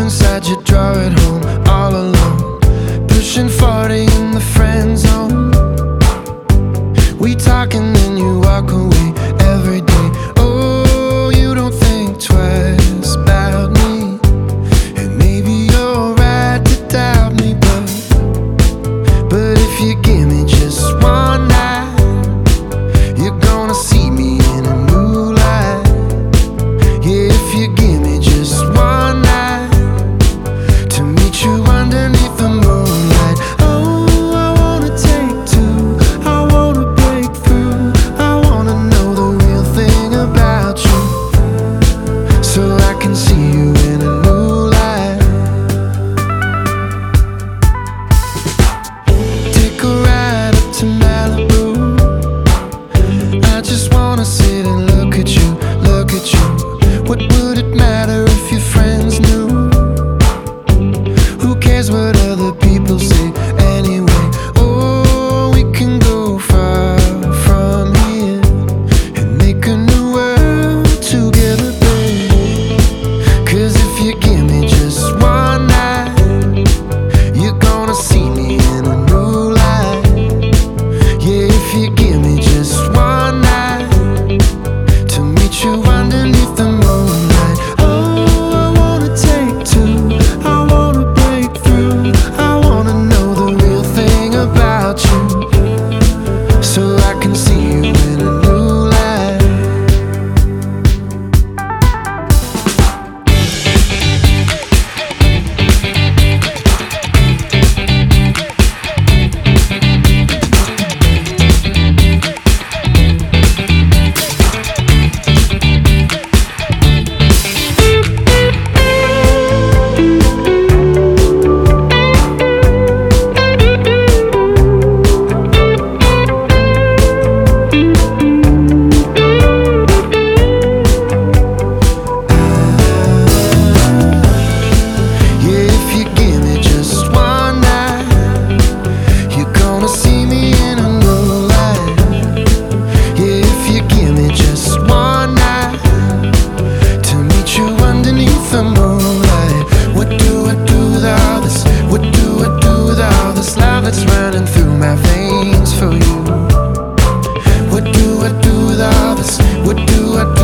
inside your drawer at home, all alone. Pushing 40 in the friend zone. We talk and then you walk away every day. Oh, you don't think twice about me. And maybe you're right to doubt me, but, but if you give me. running through my veins for you. What do I do with all this? What do I do?